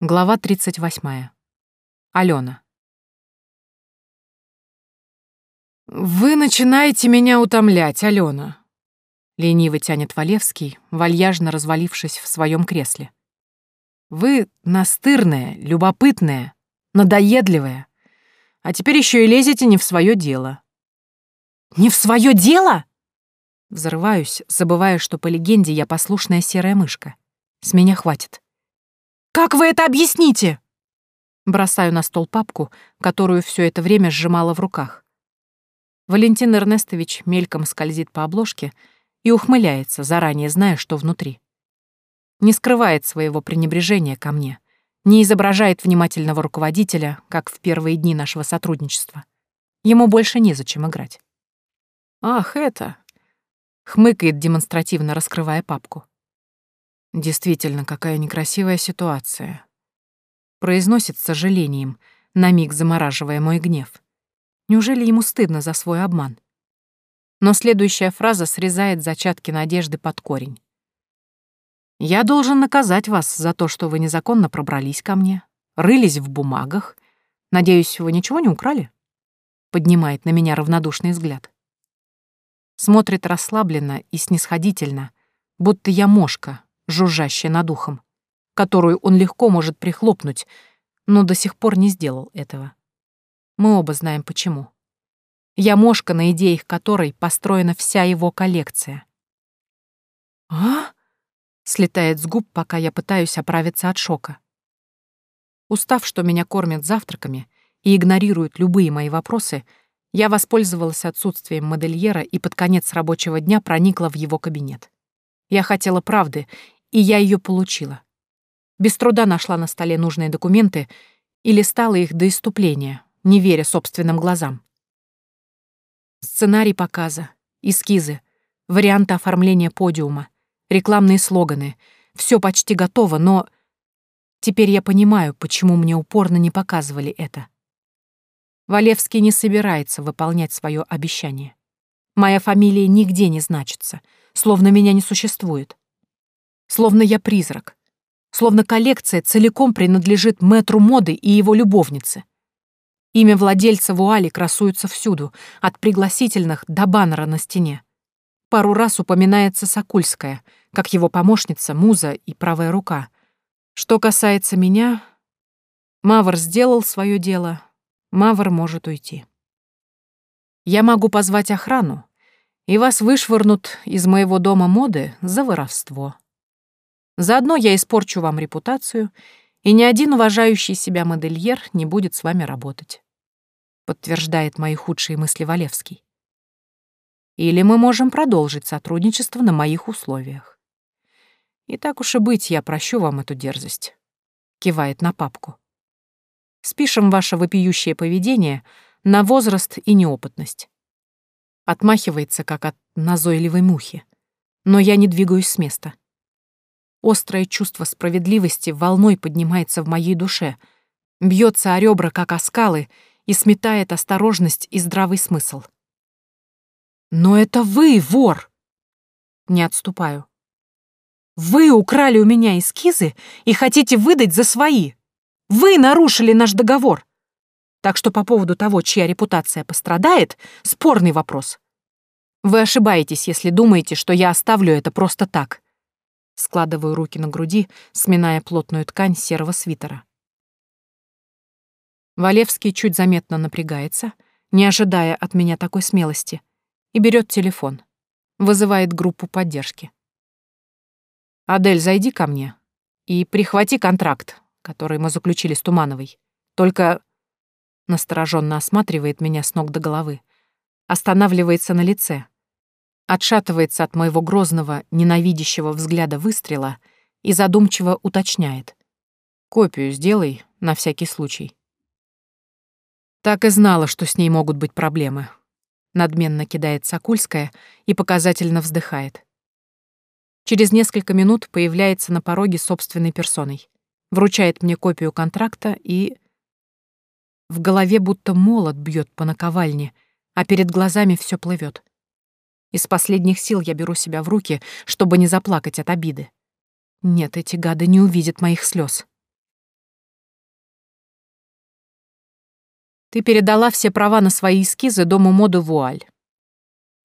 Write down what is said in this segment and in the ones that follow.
Глава 38. Алена. «Вы начинаете меня утомлять, Алена», — лениво тянет Валевский, вальяжно развалившись в своем кресле. «Вы настырная, любопытная, надоедливая, а теперь еще и лезете не в свое дело». «Не в свое дело?» Взрываюсь, забывая, что по легенде я послушная серая мышка. С меня хватит. Как вы это объясните?» Бросаю на стол папку, которую все это время сжимала в руках. Валентин Эрнестович мельком скользит по обложке и ухмыляется, заранее зная, что внутри. Не скрывает своего пренебрежения ко мне, не изображает внимательного руководителя, как в первые дни нашего сотрудничества. Ему больше незачем играть. «Ах, это...» — хмыкает, демонстративно раскрывая папку. Действительно, какая некрасивая ситуация. Произносит с сожалением, на миг замораживая мой гнев. Неужели ему стыдно за свой обман? Но следующая фраза срезает зачатки надежды под корень. «Я должен наказать вас за то, что вы незаконно пробрались ко мне, рылись в бумагах. Надеюсь, вы ничего не украли?» Поднимает на меня равнодушный взгляд. Смотрит расслабленно и снисходительно, будто я мошка, жужжащая над ухом, которую он легко может прихлопнуть, но до сих пор не сделал этого. Мы оба знаем почему. Я мошка, на идеях которой построена вся его коллекция. «А?» — слетает с губ, пока я пытаюсь оправиться от шока. Устав, что меня кормят завтраками и игнорируют любые мои вопросы, я воспользовалась отсутствием модельера и под конец рабочего дня проникла в его кабинет. Я хотела правды и я ее получила. Без труда нашла на столе нужные документы и листала их до иступления, не веря собственным глазам. Сценарий показа, эскизы, варианты оформления подиума, рекламные слоганы — все почти готово, но... Теперь я понимаю, почему мне упорно не показывали это. Валевский не собирается выполнять свое обещание. Моя фамилия нигде не значится, словно меня не существует. Словно я призрак. Словно коллекция целиком принадлежит мэтру моды и его любовнице. Имя владельца вуали красуется всюду, от пригласительных до баннера на стене. Пару раз упоминается Сокульская, как его помощница, муза и правая рука. Что касается меня, Мавр сделал свое дело, Мавр может уйти. Я могу позвать охрану, и вас вышвырнут из моего дома моды за воровство. Заодно я испорчу вам репутацию, и ни один уважающий себя модельер не будет с вами работать», — подтверждает мои худшие мысли Валевский. «Или мы можем продолжить сотрудничество на моих условиях. И так уж и быть, я прощу вам эту дерзость», — кивает на папку. «Спишем ваше вопиющее поведение на возраст и неопытность». Отмахивается, как от назойливой мухи. Но я не двигаюсь с места. Острое чувство справедливости волной поднимается в моей душе, бьется о ребра, как о скалы, и сметает осторожность и здравый смысл. «Но это вы, вор!» Не отступаю. «Вы украли у меня эскизы и хотите выдать за свои! Вы нарушили наш договор!» Так что по поводу того, чья репутация пострадает, спорный вопрос. Вы ошибаетесь, если думаете, что я оставлю это просто так. Складываю руки на груди, сминая плотную ткань серого свитера. Валевский чуть заметно напрягается, не ожидая от меня такой смелости, и берет телефон. Вызывает группу поддержки. «Адель, зайди ко мне и прихвати контракт, который мы заключили с Тумановой. Только...» Настороженно осматривает меня с ног до головы. Останавливается на лице, отшатывается от моего грозного, ненавидящего взгляда выстрела и задумчиво уточняет. «Копию сделай, на всякий случай». Так и знала, что с ней могут быть проблемы. Надменно кидает Сокульская и показательно вздыхает. Через несколько минут появляется на пороге собственной персоной. Вручает мне копию контракта и... В голове будто молот бьет по наковальне, а перед глазами все плывет. Из последних сил я беру себя в руки, чтобы не заплакать от обиды. Нет, эти гады не увидят моих слез. Ты передала все права на свои эскизы дому моду Вуаль.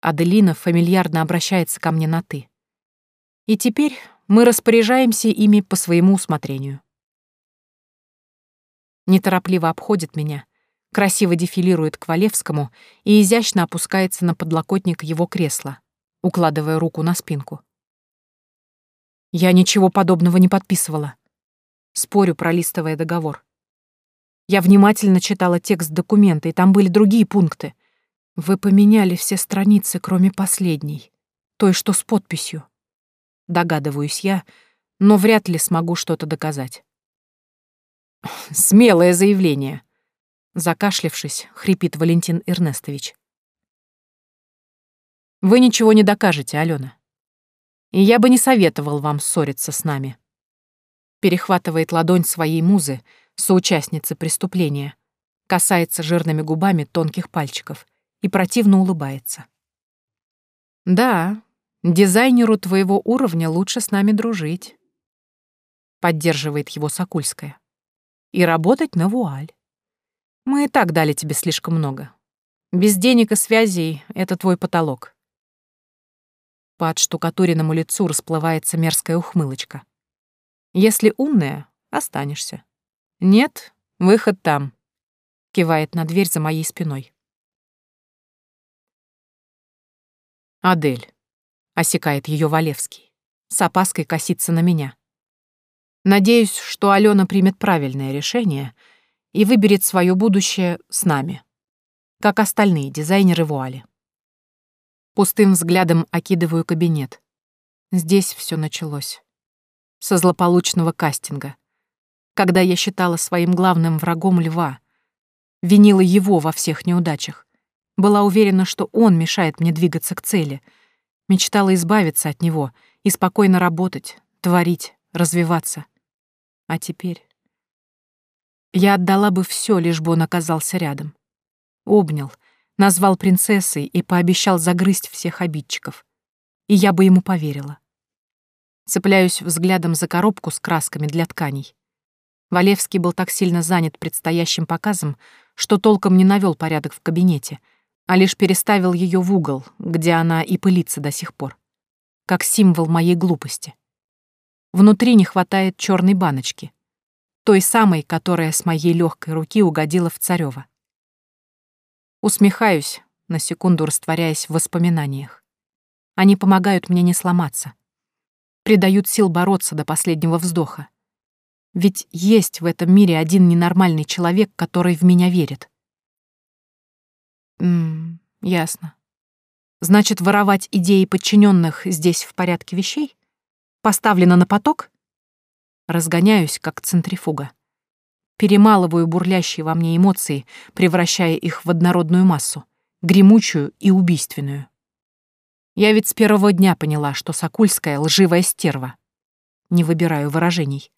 Аделина фамильярно обращается ко мне на «ты». И теперь мы распоряжаемся ими по своему усмотрению. Неторопливо обходит меня, красиво дефилирует к Валевскому и изящно опускается на подлокотник его кресла, укладывая руку на спинку. Я ничего подобного не подписывала. Спорю, пролистывая договор. Я внимательно читала текст документа, и там были другие пункты. Вы поменяли все страницы, кроме последней, той, что с подписью. Догадываюсь я, но вряд ли смогу что-то доказать. Смелое заявление. Закашлявшись, хрипит Валентин Эрнестович. Вы ничего не докажете, Алена. И я бы не советовал вам ссориться с нами. Перехватывает ладонь своей музы, соучастницы преступления, касается жирными губами тонких пальчиков и противно улыбается. Да, дизайнеру твоего уровня лучше с нами дружить. Поддерживает его Сокульская и работать на вуаль. Мы и так дали тебе слишком много. Без денег и связей — это твой потолок. По отштукатуренному лицу расплывается мерзкая ухмылочка. Если умная — останешься. Нет, выход там. Кивает на дверь за моей спиной. Адель. Осекает ее Валевский. С опаской косится на меня. Надеюсь, что Алена примет правильное решение и выберет свое будущее с нами, как остальные дизайнеры вуали. Пустым взглядом окидываю кабинет. Здесь все началось. Со злополучного кастинга. Когда я считала своим главным врагом льва. Винила его во всех неудачах. Была уверена, что он мешает мне двигаться к цели. Мечтала избавиться от него и спокойно работать, творить, развиваться. А теперь... Я отдала бы все, лишь бы он оказался рядом. Обнял, назвал принцессой и пообещал загрызть всех обидчиков. И я бы ему поверила. Цепляюсь взглядом за коробку с красками для тканей. Валевский был так сильно занят предстоящим показом, что толком не навел порядок в кабинете, а лишь переставил ее в угол, где она и пылится до сих пор. Как символ моей глупости. Внутри не хватает черной баночки. Той самой, которая с моей легкой руки угодила в Царева. Усмехаюсь, на секунду растворяясь в воспоминаниях. Они помогают мне не сломаться. Придают сил бороться до последнего вздоха. Ведь есть в этом мире один ненормальный человек, который в меня верит. Ммм, ясно. Значит, воровать идеи подчиненных здесь в порядке вещей? Поставлена на поток? Разгоняюсь, как центрифуга. Перемалываю бурлящие во мне эмоции, превращая их в однородную массу, гремучую и убийственную. Я ведь с первого дня поняла, что Сокульская — лживая стерва. Не выбираю выражений.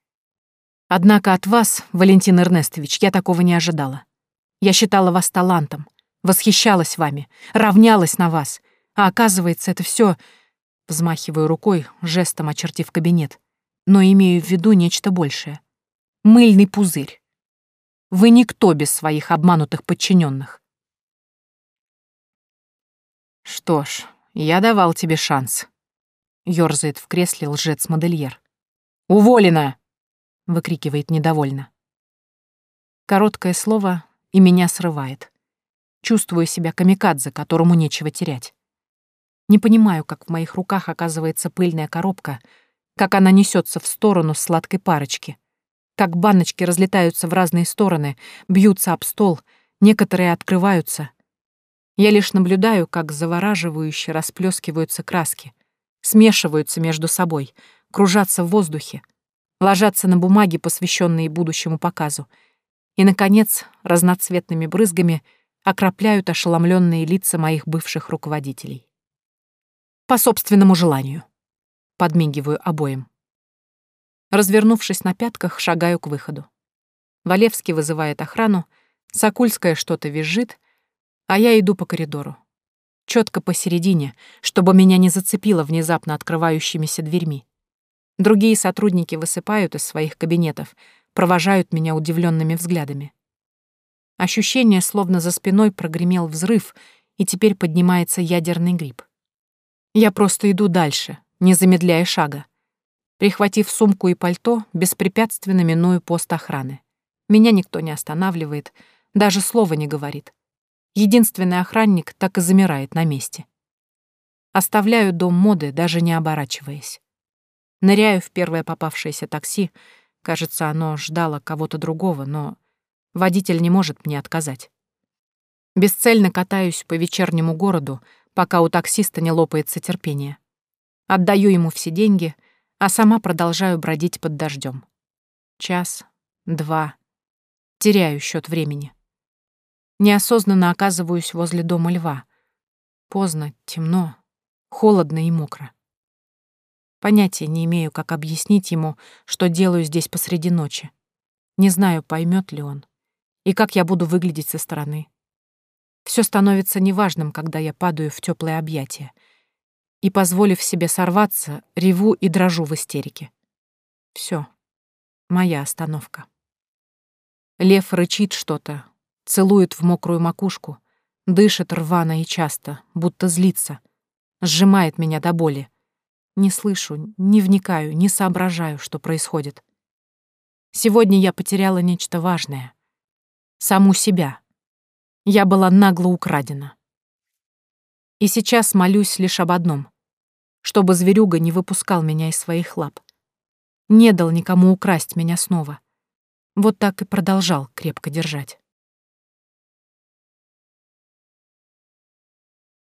Однако от вас, Валентин Эрнестович, я такого не ожидала. Я считала вас талантом, восхищалась вами, равнялась на вас, а оказывается, это все Взмахиваю рукой, жестом очертив кабинет, но имею в виду нечто большее. Мыльный пузырь. Вы никто без своих обманутых подчиненных. Что ж, я давал тебе шанс. Ёрзает в кресле лжец-модельер. «Уволена!» — выкрикивает недовольно. Короткое слово, и меня срывает. Чувствую себя камикадзе, которому нечего терять. Не понимаю, как в моих руках оказывается пыльная коробка, как она несется в сторону сладкой парочки, как баночки разлетаются в разные стороны, бьются об стол, некоторые открываются. Я лишь наблюдаю, как завораживающе расплескиваются краски, смешиваются между собой, кружатся в воздухе, ложатся на бумаги, посвященные будущему показу, и, наконец, разноцветными брызгами окропляют ошеломленные лица моих бывших руководителей. По собственному желанию. Подмигиваю обоим. Развернувшись на пятках, шагаю к выходу. Валевский вызывает охрану, Сокульская что-то визжит, а я иду по коридору. Четко посередине, чтобы меня не зацепило внезапно открывающимися дверьми. Другие сотрудники высыпают из своих кабинетов, провожают меня удивленными взглядами. Ощущение, словно за спиной прогремел взрыв, и теперь поднимается ядерный гриб. Я просто иду дальше, не замедляя шага. Прихватив сумку и пальто, беспрепятственно миную пост охраны. Меня никто не останавливает, даже слова не говорит. Единственный охранник так и замирает на месте. Оставляю дом моды, даже не оборачиваясь. Ныряю в первое попавшееся такси. Кажется, оно ждало кого-то другого, но водитель не может мне отказать. Бесцельно катаюсь по вечернему городу, пока у таксиста не лопается терпение. Отдаю ему все деньги, а сама продолжаю бродить под дождем. Час, два. Теряю счет времени. Неосознанно оказываюсь возле дома льва. Поздно, темно, холодно и мокро. Понятия не имею, как объяснить ему, что делаю здесь посреди ночи. Не знаю, поймет ли он. И как я буду выглядеть со стороны. Все становится неважным, когда я падаю в теплое объятие. И, позволив себе сорваться, реву и дрожу в истерике. Все, моя остановка. Лев рычит что-то, целует в мокрую макушку, дышит рвано и часто, будто злится, сжимает меня до боли. Не слышу, не вникаю, не соображаю, что происходит. Сегодня я потеряла нечто важное. Саму себя. Я была нагло украдена. И сейчас молюсь лишь об одном — чтобы зверюга не выпускал меня из своих лап. Не дал никому украсть меня снова. Вот так и продолжал крепко держать.